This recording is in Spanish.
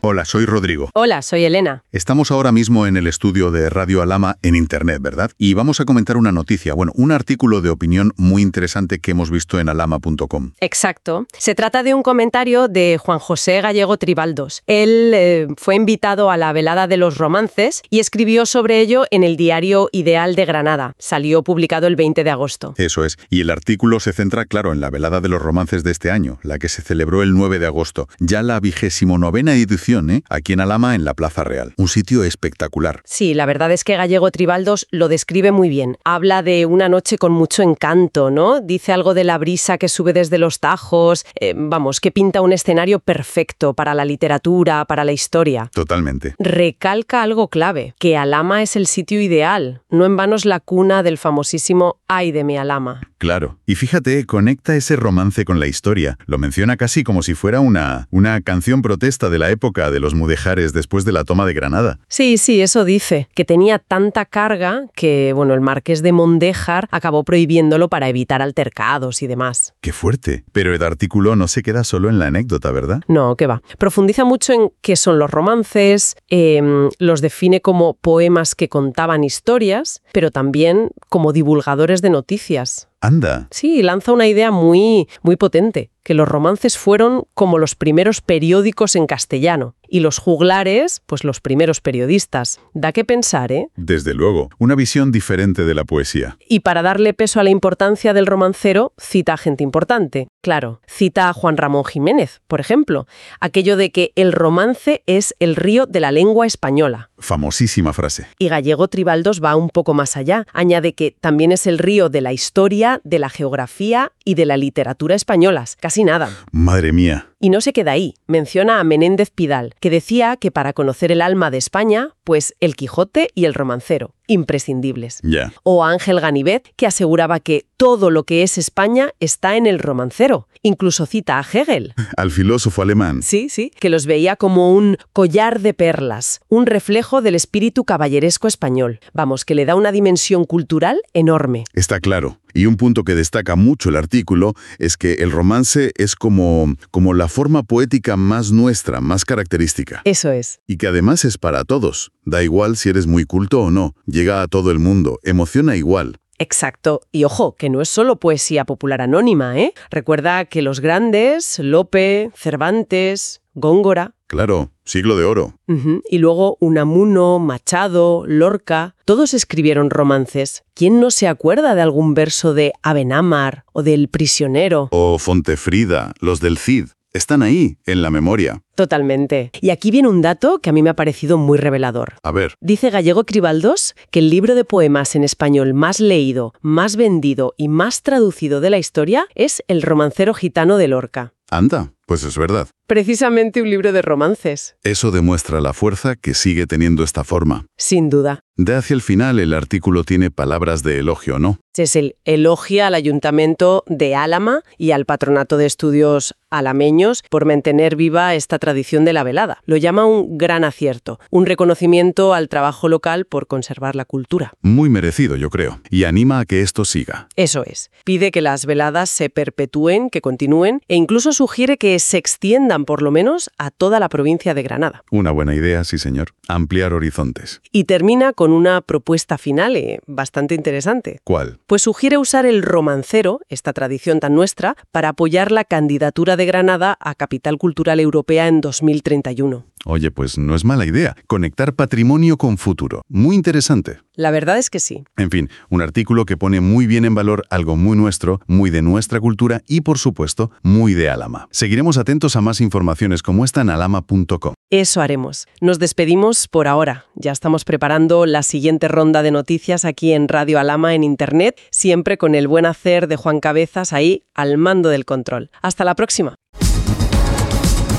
Hola, soy Rodrigo. Hola, soy Elena. Estamos ahora mismo en el estudio de Radio Alama en Internet, ¿verdad? Y vamos a comentar una noticia, bueno, un artículo de opinión muy interesante que hemos visto en alama.com. Exacto. Se trata de un comentario de Juan José Gallego Tribaldos. Él eh, fue invitado a la velada de los romances y escribió sobre ello en el diario Ideal de Granada. Salió publicado el 20 de agosto. Eso es. Y el artículo se centra, claro, en la velada de los romances de este año, la que se celebró el 9 de agosto, ya la vigésimo novena edición ¿eh? aquí en Alama, en la Plaza Real. Un sitio espectacular. Sí, la verdad es que Gallego Tribaldos lo describe muy bien. Habla de una noche con mucho encanto, ¿no? Dice algo de la brisa que sube desde los tajos. Eh, vamos, que pinta un escenario perfecto para la literatura, para la historia. Totalmente. Recalca algo clave, que Alama es el sitio ideal. No en vano es la cuna del famosísimo Ay de mi Alama. Claro. Y fíjate, conecta ese romance con la historia. Lo menciona casi como si fuera una, una canción protesta de la época de los mudejares después de la toma de Granada. Sí, sí, eso dice, que tenía tanta carga que, bueno, el marqués de Mondéjar acabó prohibiéndolo para evitar altercados y demás. Qué fuerte. Pero el artículo no se queda solo en la anécdota, ¿verdad? No, que va. Profundiza mucho en qué son los romances, em, los define como poemas que contaban historias, pero también como divulgadores de noticias. Anda. Sí, lanza una idea muy, muy potente, que los romances fueron como los primeros periódicos en castellano y los juglares, pues los primeros periodistas. Da que pensar, ¿eh? Desde luego, una visión diferente de la poesía. Y para darle peso a la importancia del romancero, cita a gente importante. Claro, cita a Juan Ramón Jiménez, por ejemplo, aquello de que el romance es el río de la lengua española. Famosísima frase. Y Gallego Tribaldos va un poco más allá. Añade que también es el río de la historia, de la geografía y de la literatura españolas. Casi nada. Madre mía. Y no se queda ahí. Menciona a Menéndez Pidal, que decía que para conocer el alma de España, pues el Quijote y el romancero, imprescindibles. Ya. O a Ángel Ganivet, que aseguraba que todo lo que es España está en el romancero. Incluso cita a Hegel. Al filósofo alemán. Sí, sí, que los veía como un collar de perlas, un reflejo del espíritu caballeresco español. Vamos, que le da una dimensión cultural enorme. Está claro. Y un punto que destaca mucho el artículo es que el romance es como, como la forma poética más nuestra, más característica. Eso es. Y que además es para todos. Da igual si eres muy culto o no. Llega a todo el mundo. Emociona igual. Exacto. Y ojo, que no es solo poesía popular anónima, ¿eh? Recuerda que los grandes, Lope, Cervantes, Góngora, Claro, siglo de oro. Y luego Unamuno, Machado, Lorca, todos escribieron romances. ¿Quién no se acuerda de algún verso de Abenamar o del prisionero? O Fontefrida, los del Cid. Están ahí, en la memoria. Totalmente. Y aquí viene un dato que a mí me ha parecido muy revelador. A ver, Dice Gallego Cribaldos que el libro de poemas en español más leído, más vendido y más traducido de la historia es El romancero gitano de Lorca. anda, pues es verdad. Precisamente un libro de romances. Eso demuestra la fuerza que sigue teniendo esta forma. Sin duda. De hacia el final el artículo tiene palabras de elogio, ¿no? Es el elogia al ayuntamiento de Álama y al patronato de estudios alameños por mantener viva esta tradición de la velada. Lo llama un gran acierto, un reconocimiento al trabajo local por conservar la cultura. Muy merecido, yo creo. Y anima a que esto siga. Eso es. Pide que las veladas se perpetúen, que continúen e incluso sugiere que se extiendan por lo menos a toda la provincia de Granada. Una buena idea, sí señor. Ampliar horizontes. Y termina con una propuesta final eh, bastante interesante. ¿Cuál? Pues sugiere usar el romancero, esta tradición tan nuestra, para apoyar la candidatura de Granada a Capital Cultural Europea en 2031. Oye, pues no es mala idea. Conectar patrimonio con futuro. Muy interesante. La verdad es que sí. En fin, un artículo que pone muy bien en valor algo muy nuestro, muy de nuestra cultura y, por supuesto, muy de Álama. Seguiremos atentos a más informaciones como esta en alama.com. Eso haremos. Nos despedimos por ahora. Ya estamos preparando la siguiente ronda de noticias aquí en Radio Alama en Internet, siempre con el buen hacer de Juan Cabezas ahí al mando del control. Hasta la próxima.